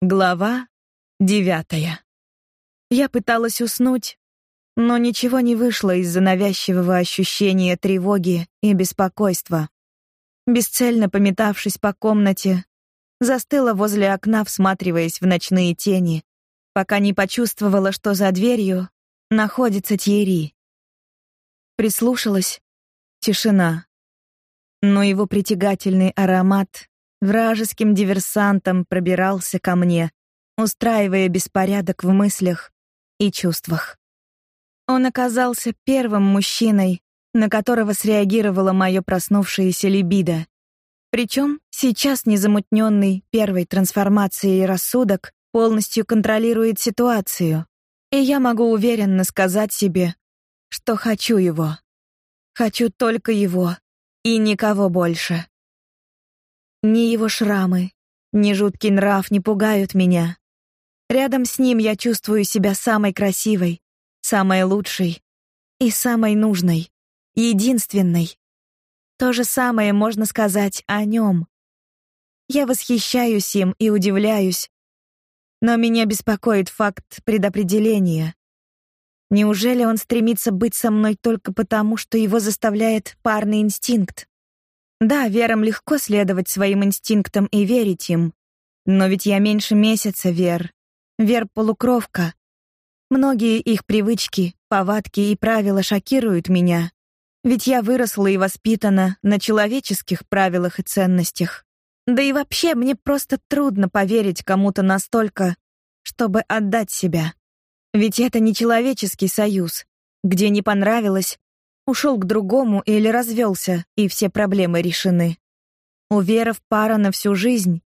Глава девятая. Я пыталась уснуть, но ничего не вышло из-за навязчивого ощущения тревоги и беспокойства. Бесцельно пометавшись по комнате, застыла возле окна, всматриваясь в ночные тени, пока не почувствовала, что за дверью находится Тьерри. Прислушалась. Тишина. Но его притягательный аромат вражеским диверсантом пробирался ко мне, устраивая беспорядок в мыслях и чувствах. Он оказался первым мужчиной, на которого среагировало мое проснувшееся либидо. Причем сейчас незамутненный первой трансформацией рассудок полностью контролирует ситуацию, и я могу уверенно сказать себе, что хочу его. Хочу только его и никого больше. Ни его шрамы, ни жуткий нрав не пугают меня. Рядом с ним я чувствую себя самой красивой, самой лучшей и самой нужной, единственной. То же самое можно сказать о нем. Я восхищаюсь им и удивляюсь, но меня беспокоит факт предопределения. Неужели он стремится быть со мной только потому, что его заставляет парный инстинкт? Да, верам легко следовать своим инстинктам и верить им. Но ведь я меньше месяца вер. Вер полукровка. Многие их привычки, повадки и правила шокируют меня. Ведь я выросла и воспитана на человеческих правилах и ценностях. Да и вообще мне просто трудно поверить кому-то настолько, чтобы отдать себя. Ведь это не человеческий союз, где не понравилось, ушел к другому или развелся, и все проблемы решены. У веров пара на всю жизнь,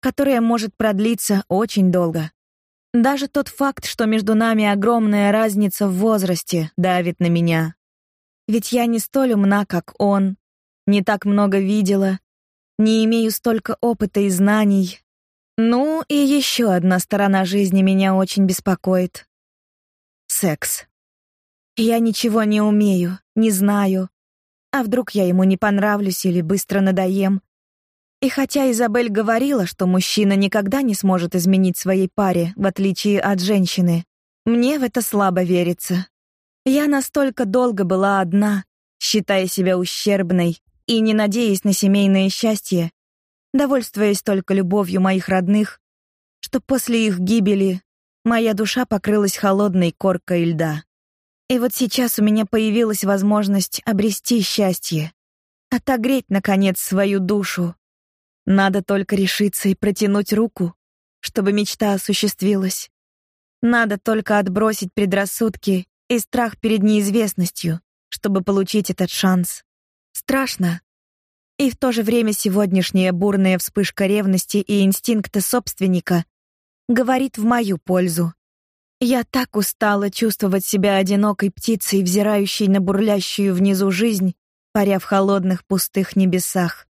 которая может продлиться очень долго. Даже тот факт, что между нами огромная разница в возрасте, давит на меня. Ведь я не столь умна, как он, не так много видела, не имею столько опыта и знаний. Ну, и еще одна сторона жизни меня очень беспокоит. Секс. Я ничего не умею, не знаю. А вдруг я ему не понравлюсь или быстро надоем? И хотя Изабель говорила, что мужчина никогда не сможет изменить своей паре, в отличие от женщины, мне в это слабо верится. Я настолько долго была одна, считая себя ущербной и не надеясь на семейное счастье, довольствуясь только любовью моих родных, что после их гибели моя душа покрылась холодной коркой льда. И вот сейчас у меня появилась возможность обрести счастье, отогреть наконец свою душу. Надо только решиться и протянуть руку, чтобы мечта осуществилась. Надо только отбросить предрассудки и страх перед неизвестностью, чтобы получить этот шанс. Страшно. И в то же время сегодняшняя бурная вспышка ревности и инстинкта собственника говорит в мою пользу. Я так устала чувствовать себя одинокой птицей, взирающей на бурлящую внизу жизнь, паря в холодных пустых небесах.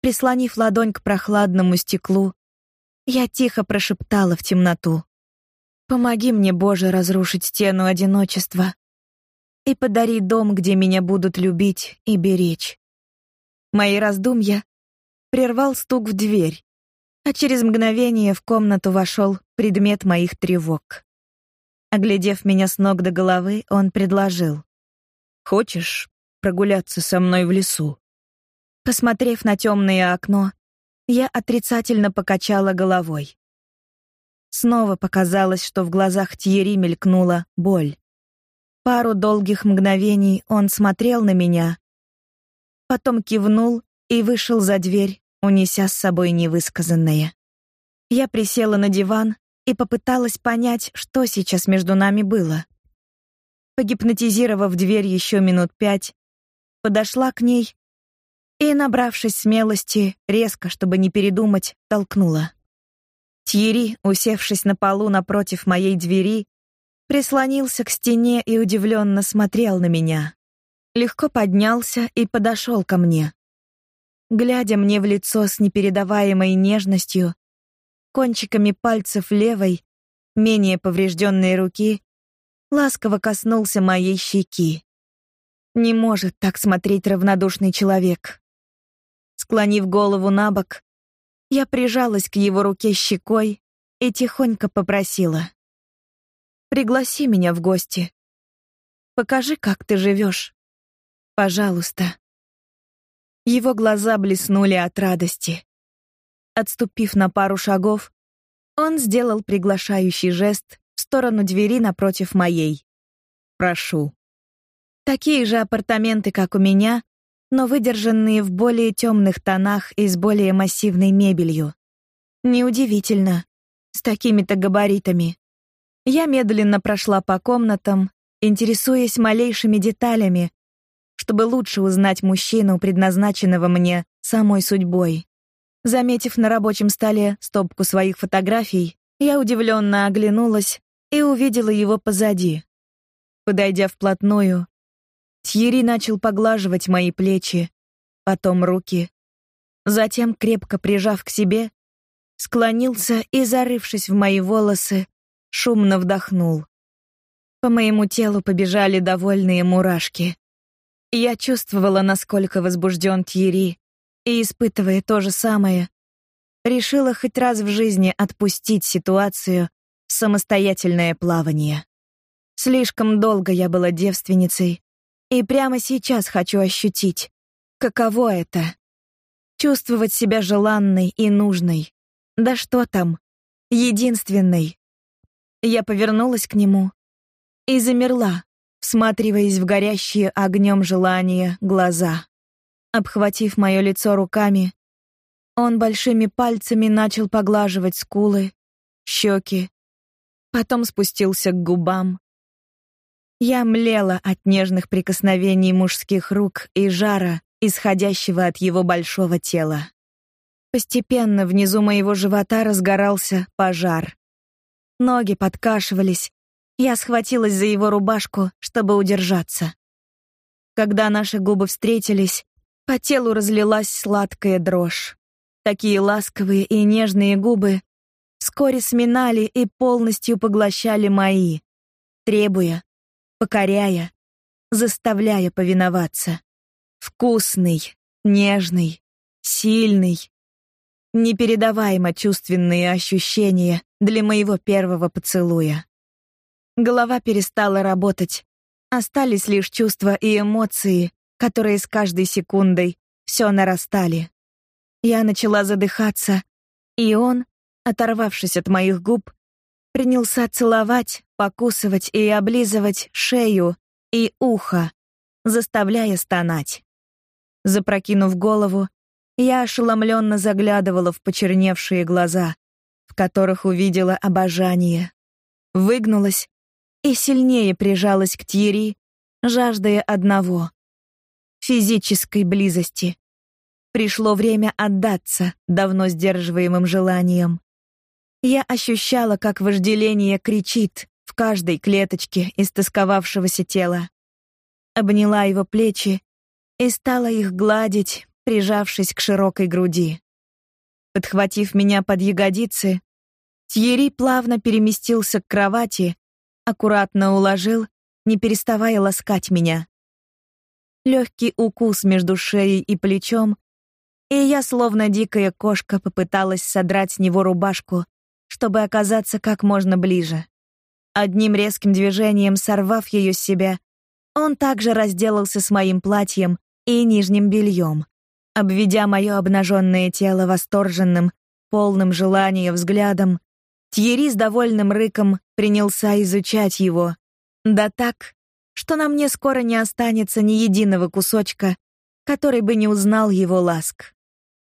Прислонив ладонь к прохладному стеклу, я тихо прошептала в темноту: "Помоги мне, Боже, разрушить стену одиночества и подари дом, где меня будут любить и беречь". Мои раздумья прервал стук в дверь, а через мгновение в комнату вошел предмет моих тревог. Оглядев меня с ног до головы, он предложил: "Хочешь прогуляться со мной в лесу?" Посмотрев на темное окно, я отрицательно покачала головой. Снова показалось, что в глазах Тьерри мелькнула боль. Пару долгих мгновений он смотрел на меня, потом кивнул и вышел за дверь, унеся с собой невысказанное. Я присела на диван и попыталась понять, что сейчас между нами было. Погипнотизировав дверь еще минут пять, подошла к ней и, набравшись смелости, резко, чтобы не передумать, толкнула. Тьерри, усевшись на полу напротив моей двери, прислонился к стене и удивленно смотрел на меня. Легко поднялся и подошел ко мне. Глядя мне в лицо с непередаваемой нежностью, кончиками пальцев левой, менее поврежденной руки, ласково коснулся моей щеки. Не может так смотреть равнодушный человек. Склонив голову на бок, я прижалась к его руке щекой и тихонько попросила: "Пригласи меня в гости. Покажи, как ты живешь. Пожалуйста". Его глаза блеснули от радости. Отступив на пару шагов, он сделал приглашающий жест в сторону двери напротив моей. Прошу. Такие же апартаменты, как у меня, но выдержанные в более темных тонах и с более массивной мебелью. Неудивительно, с такими-то габаритами. Я медленно прошла по комнатам, интересуясь малейшими деталями, чтобы лучше узнать мужчину, предназначенного мне самой судьбой. Заметив на рабочем столе стопку своих фотографий, я удивленно оглянулась и увидела его позади. Подойдя вплотную, Тьерри начал поглаживать мои плечи, потом руки. Затем, крепко прижав к себе, склонился и, зарывшись в мои волосы, шумно вдохнул. По моему телу побежали довольные мурашки. Я чувствовала, насколько возбужден Тьерри, и, испытывая то же самое, решила хоть раз в жизни отпустить ситуацию в самостоятельное плавание. Слишком долго я была девственницей, и прямо сейчас хочу ощутить, каково это чувствовать себя желанной и нужной. Да что там, единственной. Я повернулась к нему и замерла, всматриваясь в горящие огнем желания глаза. Обхватив мое лицо руками, он большими пальцами начал поглаживать скулы, щеки, потом спустился к губам, я млела от нежных прикосновений мужских рук и жара, исходящего от его большого тела. Постепенно внизу моего живота разгорался пожар. Ноги подкашивались. Я схватилась за его рубашку, чтобы удержаться. Когда наши губы встретились, по телу разлилась сладкая дрожь. Такие ласковые и нежные губы вскоре сминали и полностью поглощали мои, требуя, покоряя, заставляя повиноваться. Вкусный, нежный, сильный. Непередаваемо чувственные ощущения для моего первого поцелуя. Голова перестала работать. Остались лишь чувства и эмоции, которые с каждой секундой все нарастали. Я начала задыхаться, и он, оторвавшись от моих губ, принялся целовать, покусывать и облизывать шею и ухо, заставляя стонать. Запрокинув голову, я ошеломленно заглядывала в почерневшие глаза, в которых увидела обожание. Выгнулась и сильнее прижалась к Тьери, жаждая одного — физической близости. Пришло время отдаться давно сдерживаемым желаниям. Я ощущала, как вожделение кричит в каждой клеточке истосковавшегося тела. Обняла его плечи и стала их гладить, прижавшись к широкой груди. Подхватив меня под ягодицы, Тьерри плавно переместился к кровати, аккуратно уложил, не переставая ласкать меня. Легкий укус между шеей и плечом, и я, словно дикая кошка, попыталась содрать с него рубашку, чтобы оказаться как можно ближе. Одним резким движением сорвав ее с себя, он также разделался с моим платьем и нижним бельем, обведя мое обнаженное тело восторженным, полным желания взглядом. Тьерри с довольным рыком принялся изучать его, да так, что на мне скоро не останется ни единого кусочка, который бы не узнал его ласк.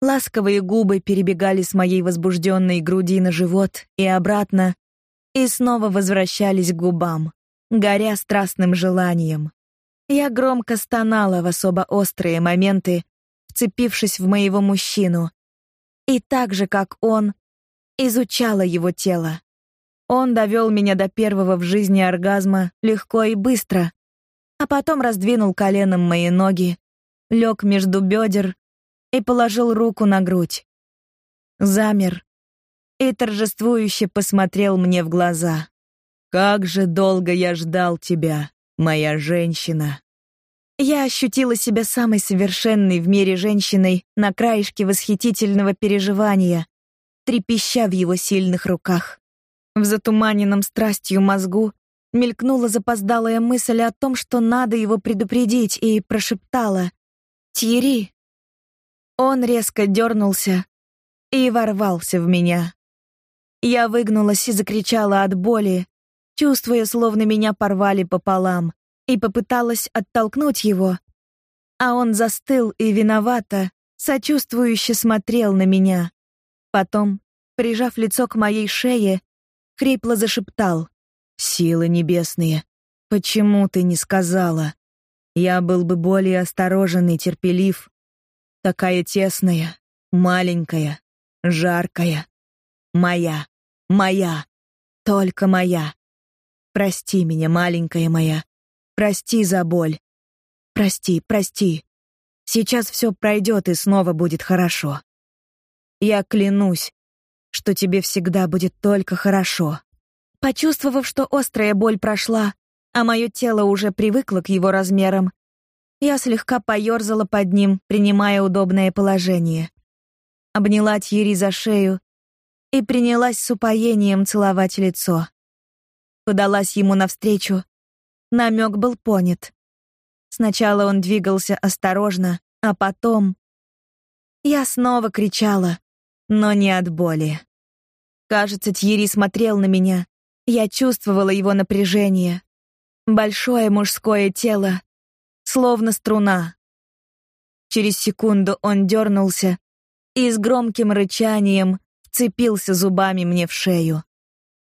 Ласковые губы перебегали с моей возбужденной груди на живот и обратно, и снова возвращались к губам, горя страстным желанием. Я громко стонала в особо острые моменты, вцепившись в моего мужчину, и так же, как он, изучала его тело. Он довел меня до первого в жизни оргазма легко и быстро, а потом раздвинул коленом мои ноги, лег между бедер и положил руку на грудь. Замер и торжествующе посмотрел мне в глаза. Как же долго я ждал тебя, моя женщина. Я ощутила себя самой совершенной в мире женщиной на краешке восхитительного переживания, трепеща в его сильных руках. В затуманенном страстью мозгу мелькнула запоздалая мысль о том, что надо его предупредить, и прошептала «Тьерри». Он резко дернулся и ворвался в меня. Я выгнулась и закричала от боли, чувствуя, словно меня порвали пополам и попыталась оттолкнуть его, а он застыл и виновато, сочувствующе смотрел на меня. Потом, прижав лицо к моей шее, хрипло зашептал: "Силы небесные, почему ты не сказала? Я был бы более осторожен и терпелив. Такая тесная, маленькая, жаркая, моя, моя, только моя. Прости меня, маленькая моя. Прости за боль. Прости, прости. Сейчас все пройдет и снова будет хорошо. Я клянусь, что тебе всегда будет только хорошо. Почувствовав, что острая боль прошла, а мое тело уже привыкло к его размерам, я слегка поерзала под ним, принимая удобное положение. Обняла Тьери за шею и принялась с упоением целовать лицо. Подалась ему навстречу, Намек был понят. Сначала он двигался осторожно, а потом... Я снова кричала, но не от боли. Кажется, Тьерри смотрел на меня. Я чувствовала его напряжение. Большое мужское тело, словно струна. Через секунду он дернулся и с громким рычанием вцепился зубами мне в шею.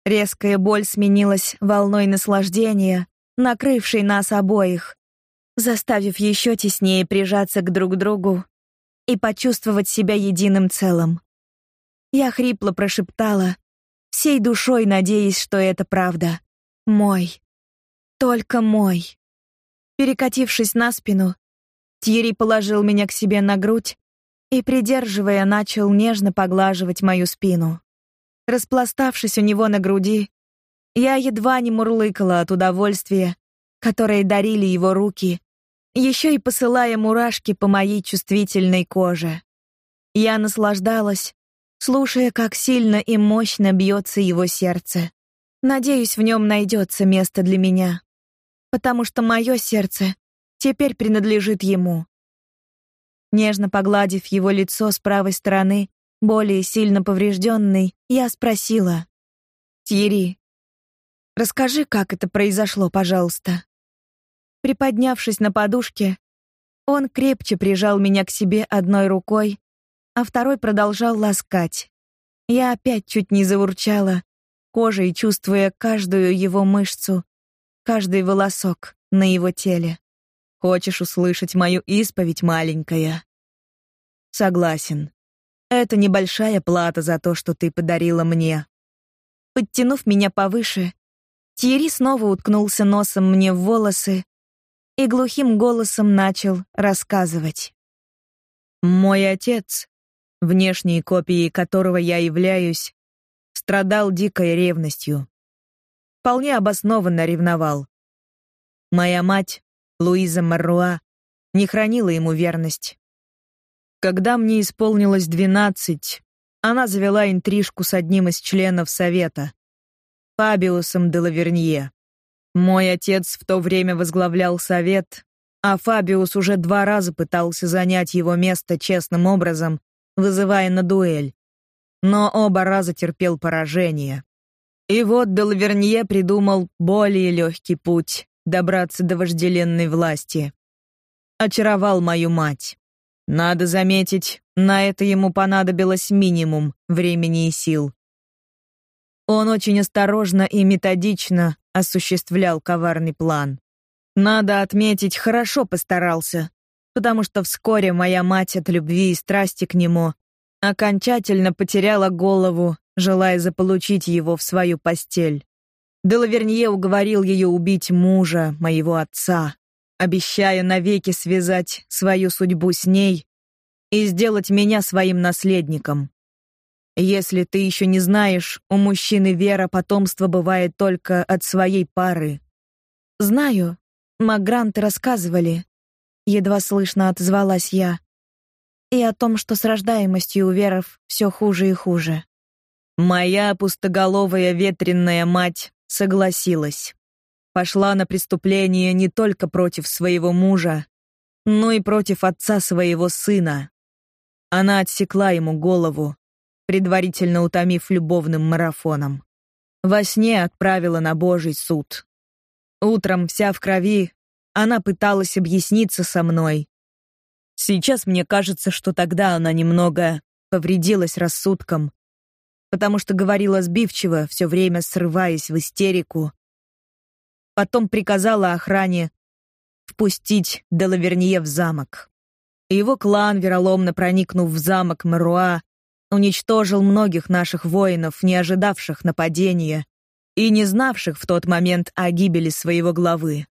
Резкая боль сменилась волной наслаждения, накрывший нас обоих, заставив еще теснее прижаться к друг другу и почувствовать себя единым целым. Я хрипло прошептала, всей душой надеясь, что это правда. Мой. Только мой. Перекатившись на спину, Тьерри положил меня к себе на грудь и, придерживая, начал нежно поглаживать мою спину. Распластавшись у него на груди, я едва не мурлыкала от удовольствия, которое дарили его руки, еще и посылая мурашки по моей чувствительной коже. Я наслаждалась, слушая, как сильно и мощно бьется его сердце. Надеюсь, в нем найдется место для меня, потому что мое сердце теперь принадлежит ему. Нежно погладив его лицо с правой стороны, более сильно поврежденный, я спросила: "Тири, Расскажи, как это произошло, пожалуйста. Приподнявшись на подушке, он крепче прижал меня к себе одной рукой, а второй продолжал ласкать. Я опять чуть не заурчала, кожей чувствуя каждую его мышцу, каждый волосок на его теле. Хочешь услышать мою исповедь, маленькая? Согласен. Это небольшая плата за то, что ты подарила мне. Подтянув меня повыше, Тьерри снова уткнулся носом мне в волосы и глухим голосом начал рассказывать. Мой отец, внешней копией которого я являюсь, страдал дикой ревностью. Вполне обоснованно ревновал. Моя мать, Луиза Марруа, не хранила ему верность. Когда мне исполнилось двенадцать, она завела интрижку с одним из членов совета. Фабиусом де Лавернье. Мой отец в то время возглавлял совет, а Фабиус уже два раза пытался занять его место честным образом, вызывая на дуэль. Но оба раза терпел поражение. И вот де Лавернье придумал более легкий путь добраться до вожделенной власти. Очаровал мою мать. Надо заметить, на это ему понадобилось минимум времени и сил. Он очень осторожно и методично осуществлял коварный план. Надо отметить, хорошо постарался, потому что вскоре моя мать от любви и страсти к нему окончательно потеряла голову, желая заполучить его в свою постель. Делавернье уговорил ее убить мужа, моего отца, обещая навеки связать свою судьбу с ней и сделать меня своим наследником. Если ты еще не знаешь, у мужчины вера потомство бывает только от своей пары. Знаю. Магранты рассказывали. Едва слышно отозвалась я. И о том, что с рождаемостью у веров все хуже и хуже. Моя пустоголовая ветренная мать согласилась. Пошла на преступление не только против своего мужа, но и против отца своего сына. Она отсекла ему голову, предварительно утомив любовным марафоном. Во сне отправила на Божий суд. Утром, вся в крови, она пыталась объясниться со мной. Сейчас мне кажется, что тогда она немного повредилась рассудком, потому что говорила сбивчиво, все время срываясь в истерику. Потом приказала охране впустить Делавернье в замок. Его клан, вероломно проникнув в замок Маруа, уничтожил многих наших воинов, не ожидавших нападения и не знавших в тот момент о гибели своего главы.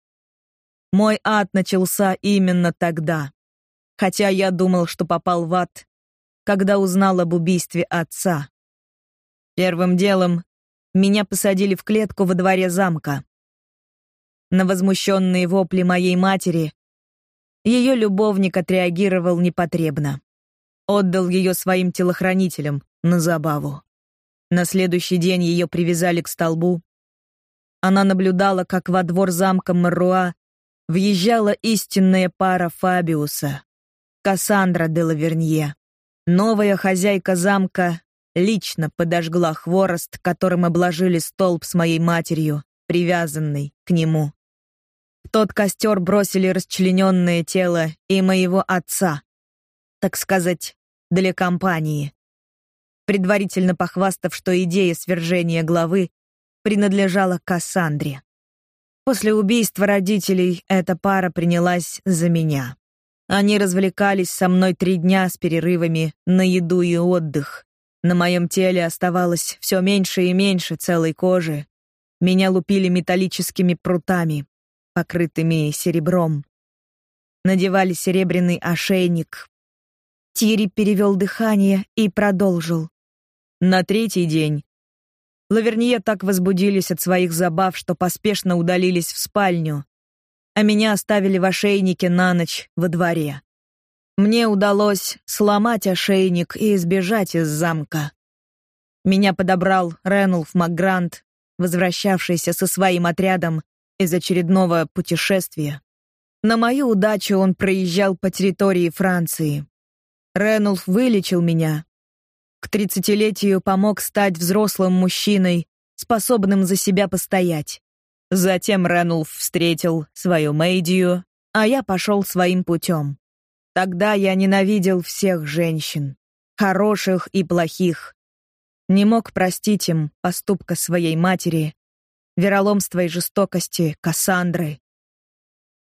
Мой ад начался именно тогда. Хотя я думал, что попал в ад, когда узнал об убийстве отца. Первым делом меня посадили в клетку во дворе замка. На возмущенные вопли моей матери ее любовник отреагировал непотребно. Отдал ее своим телохранителям на забаву. На следующий день ее привязали к столбу. Она наблюдала, как во двор замка Маруа въезжала истинная пара Фабиуса, Кассандра де Лавернье. Новая хозяйка замка лично подожгла хворост, которым обложили столб с моей матерью, привязанный к нему. В тот костер бросили расчлененное тело и моего отца, так сказать, для компании. Предварительно похвастав, что идея свержения главы принадлежала Кассандре. После убийства родителей эта пара принялась за меня. Они развлекались со мной три дня с перерывами на еду и отдых. На моем теле оставалось все меньше и меньше целой кожи. Меня лупили металлическими прутами, покрытыми серебром. Надевали серебряный ошейник, Тири перевел дыхание и продолжил. На третий день Лавернье так возбудились от своих забав, что поспешно удалились в спальню, а меня оставили в ошейнике на ночь во дворе. Мне удалось сломать ошейник и избежать из замка. Меня подобрал Ренулф Макгрант, возвращавшийся со своим отрядом из очередного путешествия. На мою удачу он проезжал по территории Франции. Ренулф вылечил меня. К тридцатилетию помог стать взрослым мужчиной, способным за себя постоять. Затем Ренулф встретил свою Мэйдию, а я пошел своим путем. Тогда я ненавидел всех женщин, хороших и плохих. Не мог простить им поступка своей матери, вероломства и жестокости Кассандры,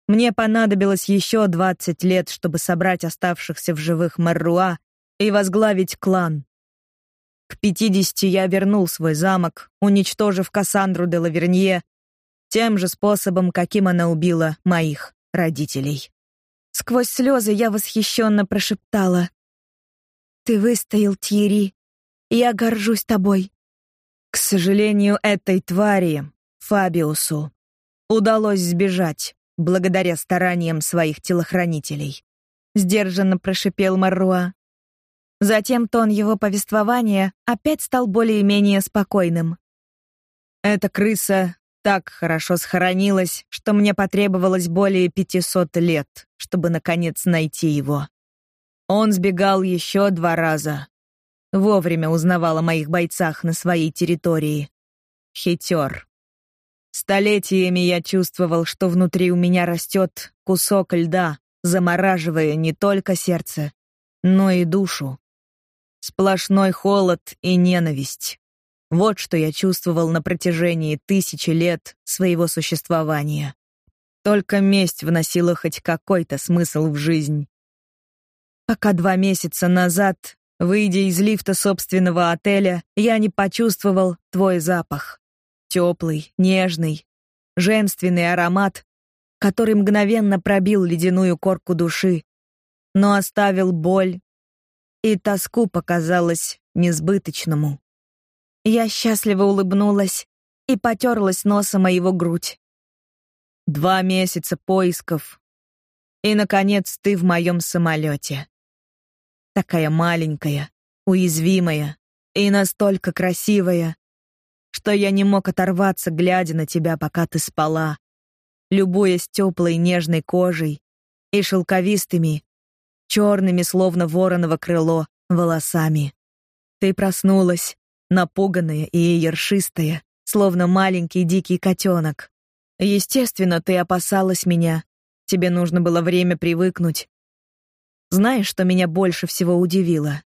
мне понадобилось еще 20 лет, чтобы собрать оставшихся в живых Марруа и возглавить клан. К 50 я вернул свой замок, уничтожив Кассандру де Лавернье тем же способом, каким она убила моих родителей. Сквозь слезы я восхищенно прошептала: "Ты выстоял, Тьерри. Я горжусь тобой". К сожалению, этой твари, Фабиусу, удалось сбежать благодаря стараниям своих телохранителей. Сдержанно прошипел Марруа. Затем тон его повествования опять стал более-менее спокойным. Эта крыса так хорошо схоронилась, что мне потребовалось более 500 лет, чтобы наконец найти его. Он сбегал еще два раза. Вовремя узнавал о моих бойцах на своей территории. Хитер. Столетиями я чувствовал, что внутри у меня растет кусок льда, замораживая не только сердце, но и душу. Сплошной холод и ненависть. Вот что я чувствовал на протяжении тысячи лет своего существования. Только месть вносила хоть какой-то смысл в жизнь. Пока два месяца назад, выйдя из лифта собственного отеля, я не почувствовал твой запах. Теплый, нежный, женственный аромат, который мгновенно пробил ледяную корку души, но оставил боль и тоску, показалось, несбыточному. Я счастливо улыбнулась и потерлась носом о его грудь. Два месяца поисков, и, наконец, ты в моем самолете. Такая маленькая, уязвимая и настолько красивая, что я не мог оторваться, глядя на тебя, пока ты спала, любуясь теплой нежной кожей и шелковистыми, черными, словно вороново крыло, волосами. Ты проснулась, напуганная и ершистая, словно маленький дикий котенок. Естественно, ты опасалась меня. Тебе нужно было время привыкнуть. Знаешь, что меня больше всего удивило?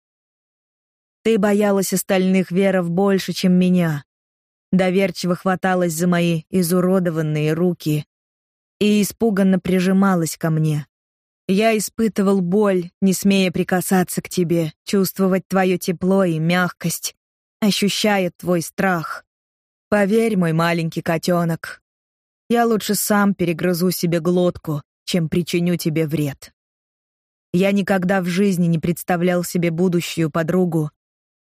Ты боялась остальных веров больше, чем меня. Доверчиво хваталась за мои изуродованные руки и испуганно прижималась ко мне. Я испытывал боль, не смея прикасаться к тебе, чувствовать твое тепло и мягкость, ощущая твой страх. Поверь, мой маленький котенок, я лучше сам перегрызу себе глотку, чем причиню тебе вред. Я никогда в жизни не представлял себе будущую подругу,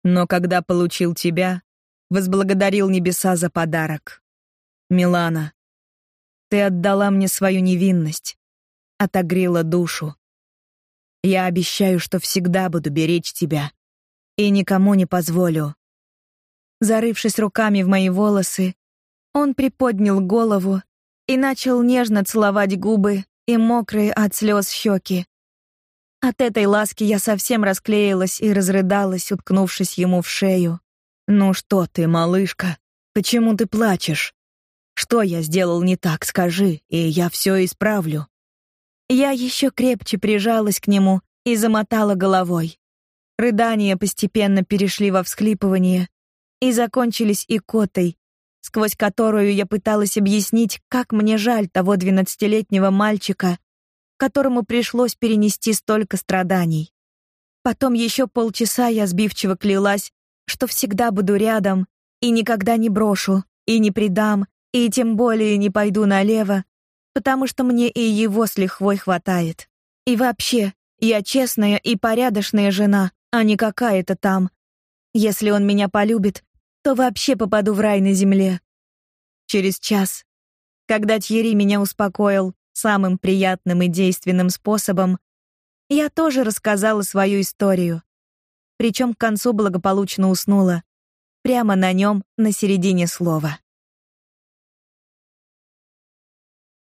но когда получил тебя, возблагодарил небеса за подарок. Милана, ты отдала мне свою невинность, отогрела душу. Я обещаю, что всегда буду беречь тебя и никому не позволю. Зарывшись руками в мои волосы, он приподнял голову и начал нежно целовать губы и мокрые от слез щеки. От этой ласки я совсем расклеилась и разрыдалась, уткнувшись ему в шею. «Ну что ты, малышка? Почему ты плачешь? Что я сделал не так, скажи, и я все исправлю». Я еще крепче прижалась к нему и замотала головой. Рыдания постепенно перешли во всхлипывание и закончились икотой, сквозь которую я пыталась объяснить, как мне жаль того двенадцатилетнего мальчика, которому пришлось перенести столько страданий. Потом еще полчаса я сбивчиво клялась, что всегда буду рядом и никогда не брошу, и не предам, и тем более не пойду налево, потому что мне и его с лихвой хватает. И вообще, я честная и порядочная жена, а не какая-то там. Если он меня полюбит, то вообще попаду в рай на земле. Через час, когда Тьерри меня успокоил самым приятным и действенным способом, я тоже рассказала свою историю. Причем к концу благополучно уснула, прямо на нем, на середине слова.